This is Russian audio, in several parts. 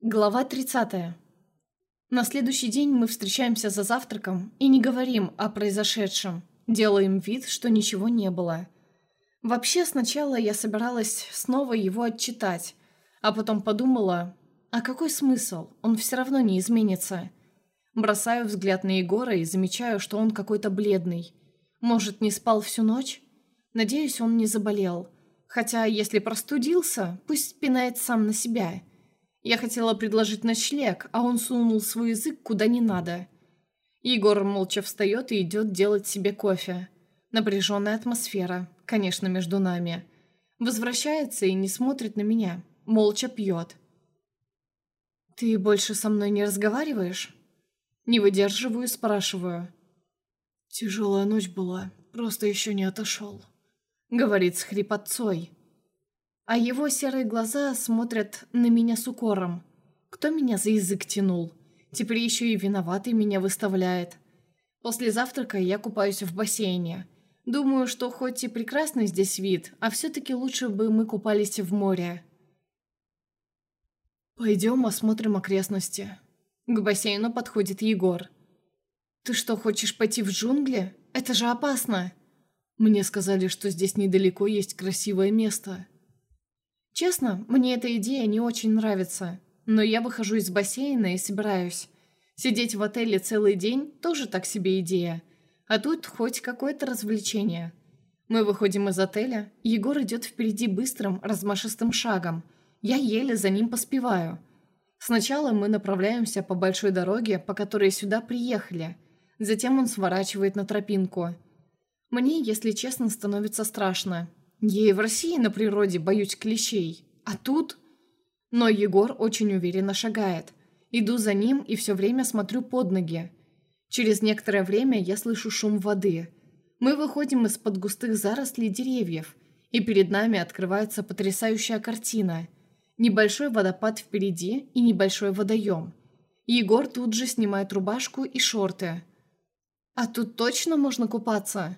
Глава 30. На следующий день мы встречаемся за завтраком и не говорим о произошедшем, делаем вид, что ничего не было. Вообще, сначала я собиралась снова его отчитать, а потом подумала, а какой смысл, он все равно не изменится. Бросаю взгляд на Егора и замечаю, что он какой-то бледный. Может, не спал всю ночь? Надеюсь, он не заболел. Хотя, если простудился, пусть спинает сам на себя – я хотела предложить ночлег, а он сунул свой язык куда не надо. Егор молча встает и идет делать себе кофе. Напряженная атмосфера, конечно, между нами. Возвращается и не смотрит на меня, молча пьет. «Ты больше со мной не разговариваешь?» Не выдерживаю, спрашиваю. «Тяжелая ночь была, просто еще не отошел», — говорит с хрипотцой а его серые глаза смотрят на меня с укором. Кто меня за язык тянул? Теперь еще и виноватый меня выставляет. После завтрака я купаюсь в бассейне. Думаю, что хоть и прекрасный здесь вид, а все-таки лучше бы мы купались в море. «Пойдем осмотрим окрестности». К бассейну подходит Егор. «Ты что, хочешь пойти в джунгли? Это же опасно!» Мне сказали, что здесь недалеко есть красивое место. Честно, мне эта идея не очень нравится, но я выхожу из бассейна и собираюсь. Сидеть в отеле целый день – тоже так себе идея. А тут хоть какое-то развлечение. Мы выходим из отеля, Егор идет впереди быстрым, размашистым шагом. Я еле за ним поспеваю. Сначала мы направляемся по большой дороге, по которой сюда приехали. Затем он сворачивает на тропинку. Мне, если честно, становится страшно. Я и в России на природе боюсь клещей. А тут... Но Егор очень уверенно шагает. Иду за ним и все время смотрю под ноги. Через некоторое время я слышу шум воды. Мы выходим из-под густых зарослей деревьев, и перед нами открывается потрясающая картина. Небольшой водопад впереди и небольшой водоем. Егор тут же снимает рубашку и шорты. «А тут точно можно купаться?»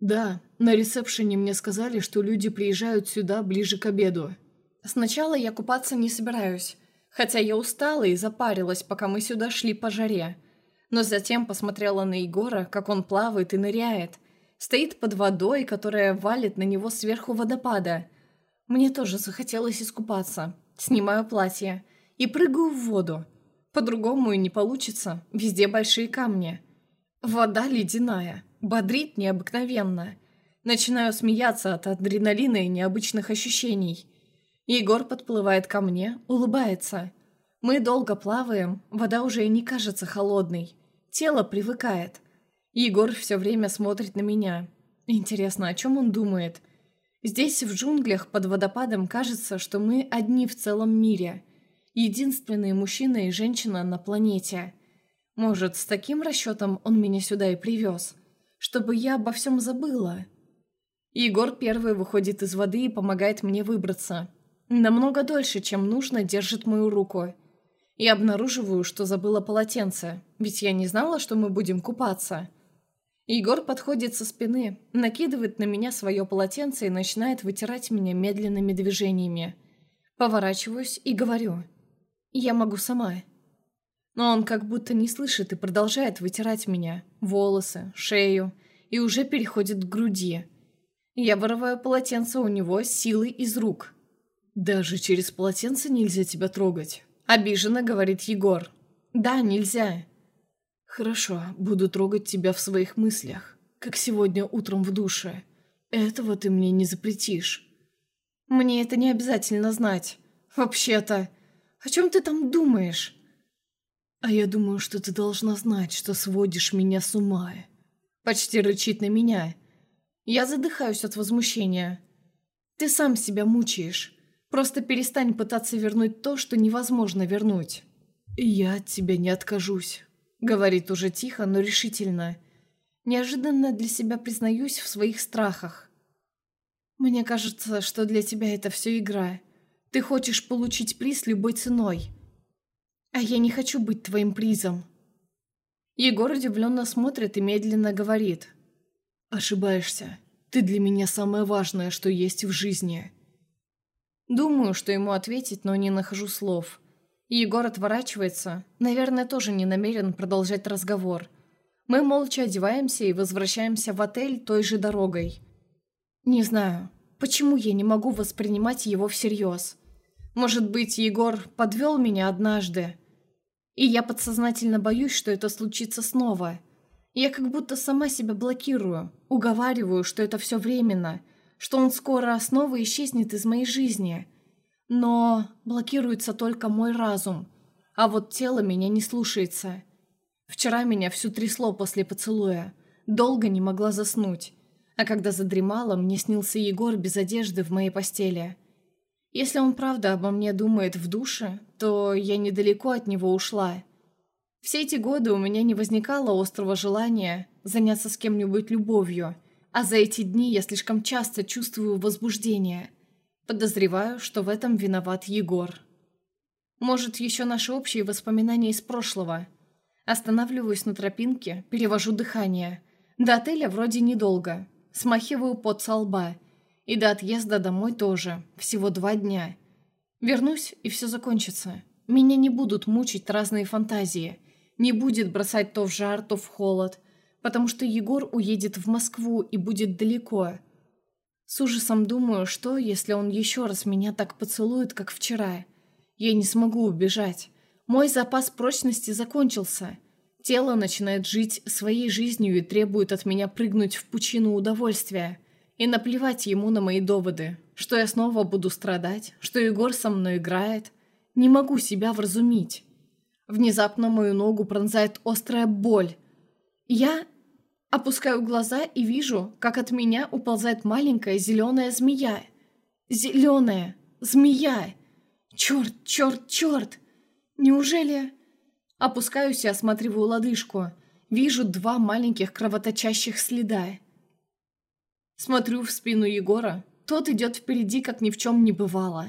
«Да, на ресепшене мне сказали, что люди приезжают сюда ближе к обеду». «Сначала я купаться не собираюсь, хотя я устала и запарилась, пока мы сюда шли по жаре. Но затем посмотрела на Егора, как он плавает и ныряет. Стоит под водой, которая валит на него сверху водопада. Мне тоже захотелось искупаться. Снимаю платье и прыгаю в воду. По-другому и не получится, везде большие камни. Вода ледяная». Бодрит необыкновенно. Начинаю смеяться от адреналина и необычных ощущений. Егор подплывает ко мне, улыбается. Мы долго плаваем, вода уже и не кажется холодной. Тело привыкает. Егор все время смотрит на меня. Интересно, о чем он думает? Здесь, в джунглях, под водопадом, кажется, что мы одни в целом мире. Единственные мужчина и женщина на планете. Может, с таким расчетом он меня сюда и привез? Чтобы я обо всем забыла. Егор первый выходит из воды и помогает мне выбраться. Намного дольше, чем нужно, держит мою руку. Я обнаруживаю, что забыла полотенце, ведь я не знала, что мы будем купаться. Егор подходит со спины, накидывает на меня свое полотенце и начинает вытирать меня медленными движениями. Поворачиваюсь и говорю. «Я могу сама». Но он как будто не слышит и продолжает вытирать меня, волосы, шею, и уже переходит к груди. Я вырываю полотенце у него силой из рук. «Даже через полотенце нельзя тебя трогать», — обиженно говорит Егор. «Да, нельзя». «Хорошо, буду трогать тебя в своих мыслях, как сегодня утром в душе. Этого ты мне не запретишь». «Мне это не обязательно знать. Вообще-то, о чем ты там думаешь?» «А я думаю, что ты должна знать, что сводишь меня с ума». Почти рычит на меня. Я задыхаюсь от возмущения. «Ты сам себя мучаешь. Просто перестань пытаться вернуть то, что невозможно вернуть». «Я от тебя не откажусь», — говорит уже тихо, но решительно. Неожиданно для себя признаюсь в своих страхах. «Мне кажется, что для тебя это все игра. Ты хочешь получить приз любой ценой». «А я не хочу быть твоим призом». Егор удивленно смотрит и медленно говорит. «Ошибаешься. Ты для меня самое важное, что есть в жизни». Думаю, что ему ответить, но не нахожу слов. Егор отворачивается, наверное, тоже не намерен продолжать разговор. Мы молча одеваемся и возвращаемся в отель той же дорогой. Не знаю, почему я не могу воспринимать его всерьез. Может быть, Егор подвел меня однажды, и я подсознательно боюсь, что это случится снова. Я как будто сама себя блокирую, уговариваю, что это все временно, что он скоро снова исчезнет из моей жизни – но блокируется только мой разум, а вот тело меня не слушается. Вчера меня всю трясло после поцелуя, долго не могла заснуть, а когда задремала, мне снился Егор без одежды в моей постели. Если он правда обо мне думает в душе, то я недалеко от него ушла. Все эти годы у меня не возникало острого желания заняться с кем-нибудь любовью, а за эти дни я слишком часто чувствую возбуждение – Подозреваю, что в этом виноват Егор. Может, еще наши общие воспоминания из прошлого. Останавливаюсь на тропинке, перевожу дыхание. До отеля вроде недолго. Смахиваю пот со лба. И до отъезда домой тоже. Всего два дня. Вернусь, и все закончится. Меня не будут мучить разные фантазии. Не будет бросать то в жар, то в холод. Потому что Егор уедет в Москву и будет далеко. С ужасом думаю, что, если он еще раз меня так поцелует, как вчера. Я не смогу убежать. Мой запас прочности закончился. Тело начинает жить своей жизнью и требует от меня прыгнуть в пучину удовольствия. И наплевать ему на мои доводы. Что я снова буду страдать, что Егор со мной играет. Не могу себя вразумить. Внезапно мою ногу пронзает острая боль. Я Опускаю глаза и вижу, как от меня уползает маленькая зеленая змея. Зеленая змея! Черт, черт, черт! Неужели... Опускаюсь и осматриваю лодыжку. Вижу два маленьких кровоточащих следа. Смотрю в спину Егора. Тот идет впереди, как ни в чем не бывало.